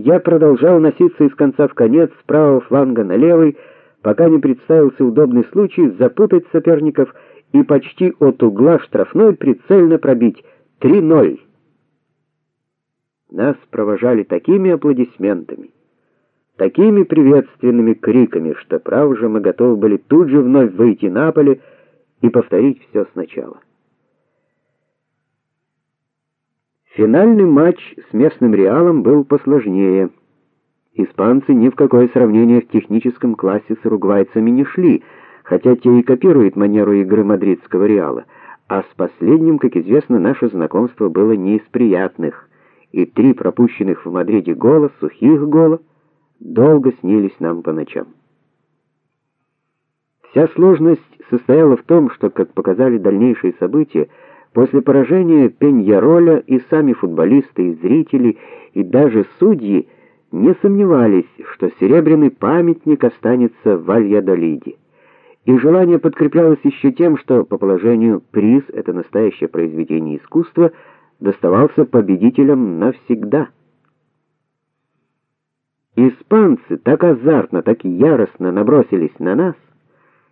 я продолжал носиться из конца в конец с правого фланга на левый, пока не представился удобный случай запутать соперников и почти от угла штрафной прицельно пробить 3:0. Нас провожали такими аплодисментами, такими приветственными криками, что право же мы готовы были тут же вновь выйти на поле и повторить все сначала. Финальный матч с местным Реалом был посложнее. Испанцы ни в какое сравнение в техническом классе с уругвайцами не шли, хотя те и копируют манеру игры мадридского Реала, а с последним, как известно, наше знакомство было не из приятных, и три пропущенных в Мадриде гола, сухих гола, долго снились нам по ночам. Вся сложность состояла в том, что, как показали дальнейшие события, после поражения Пеньяроля и сами футболисты, и зрители, и даже судьи не сомневались, что серебряный памятник останется в Вальядолиде. И желание подкреплялось еще тем, что по положению приз это настоящее произведение искусства доставался победителям навсегда. Испанцы так азартно, так яростно набросились на нас,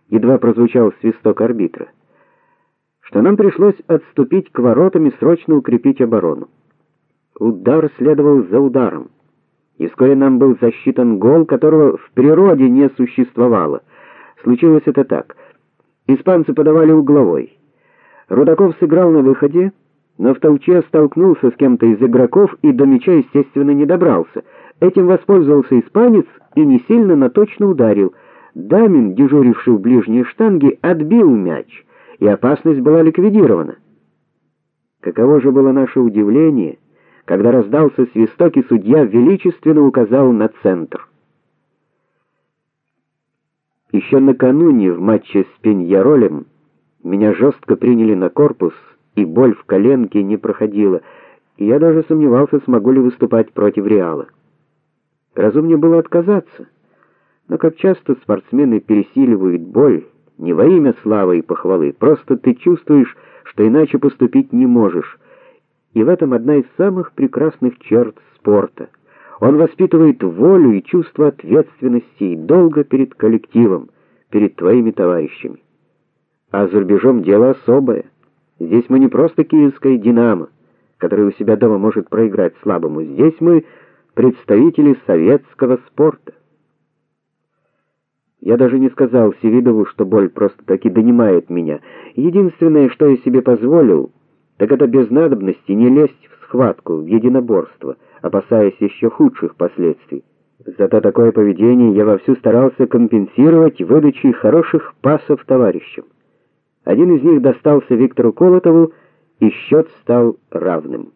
едва прозвучал свисток арбитра, что нам пришлось отступить к воротам и срочно укрепить оборону. Удар следовал за ударом. И вскоре нам был засчитан гол, которого в природе не существовало. Случилось это так: испанцы подавали угловой. Рудаков сыграл на выходе, но в толче столкнулся с кем-то из игроков и до мяча, естественно, не добрался. Этим воспользовался испанец и не сильно, но точно ударил. Дамин, дежуривший в ближней штанге, отбил мяч, и опасность была ликвидирована. Каково же было наше удивление, когда раздался свисток и судья величественно указал на центр. Еще накануне в матче с Пеньяролем меня жестко приняли на корпус, и боль в коленке не проходила, и я даже сомневался, смогу ли выступать против Реала. Разумнее было отказаться. Но как часто спортсмены пересиливают боль не во имя славы и похвалы, просто ты чувствуешь, что иначе поступить не можешь. И в этом одна из самых прекрасных черт спорта. Он воспитывает волю и чувство ответственности и долга перед коллективом, перед твоими товарищами. А за рубежом дело особое. Здесь мы не просто киевская Динамо, которая у себя дома может проиграть слабому. Здесь мы представители советского спорта. Я даже не сказал Севидову, что боль просто таки донимает меня. Единственное, что я себе позволил, так это без надобности не лезть в схватку, в единоборство, опасаясь еще худших последствий. Зато такое поведение я вовсю старался компенсировать выдачей хороших пасов товарищам. Один из них достался Виктору Колотову, и счет стал равным.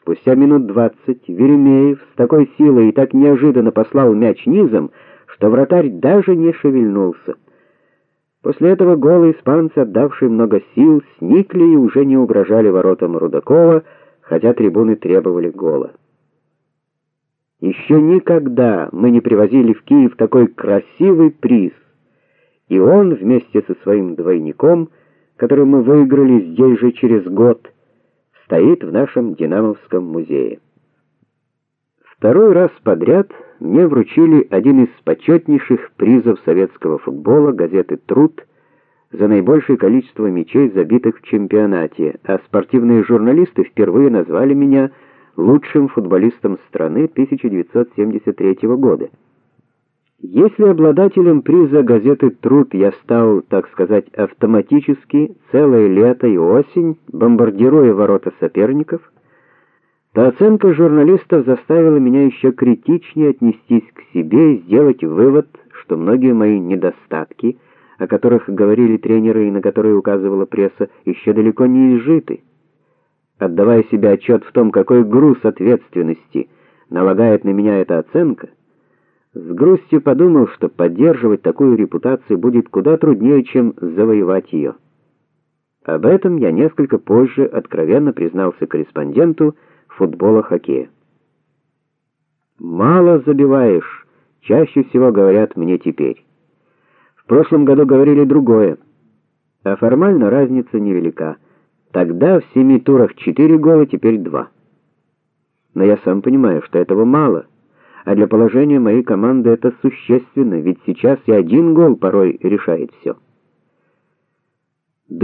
Спустя минут двадцать Веремеев с такой силой и так неожиданно послал мяч низом, что вратарь даже не шевельнулся. После этого голы испанцы, отдавшие много сил, сникли и уже не угрожали воротам Рудакова, хотя трибуны требовали гола. Еще никогда мы не привозили в Киев такой красивый приз. И он вместе со своим двойником, который мы выиграли здесь же через год, стоит в нашем Динамовском музее. Второй раз подряд мне вручили один из почетнейших призов советского футбола газеты Труд за наибольшее количество мячей, забитых в чемпионате, а спортивные журналисты впервые назвали меня лучшим футболистом страны 1973 года. Если обладателем приза газеты Труд я стал, так сказать, автоматически целое лето и осень, бомбардируя ворота соперников, то оценка журналистов заставила меня еще критичнее отнестись к себе и сделать вывод, что многие мои недостатки, о которых говорили тренеры и на которые указывала пресса, еще далеко не изжиты. Отдавая себе отчет в том, какой груз ответственности налагает на меня эта оценка, с грустью подумал, что поддерживать такую репутацию будет куда труднее, чем завоевать ее. Об этом я несколько позже откровенно признался корреспонденту футбола-хоккея. Мало забиваешь, чаще всего говорят мне теперь. В прошлом году говорили другое. А формально разница невелика. Тогда в семи турах четыре гола, теперь два. Но я сам понимаю, что этого мало. А для положения моей команды это существенно, ведь сейчас и один гол порой решает все.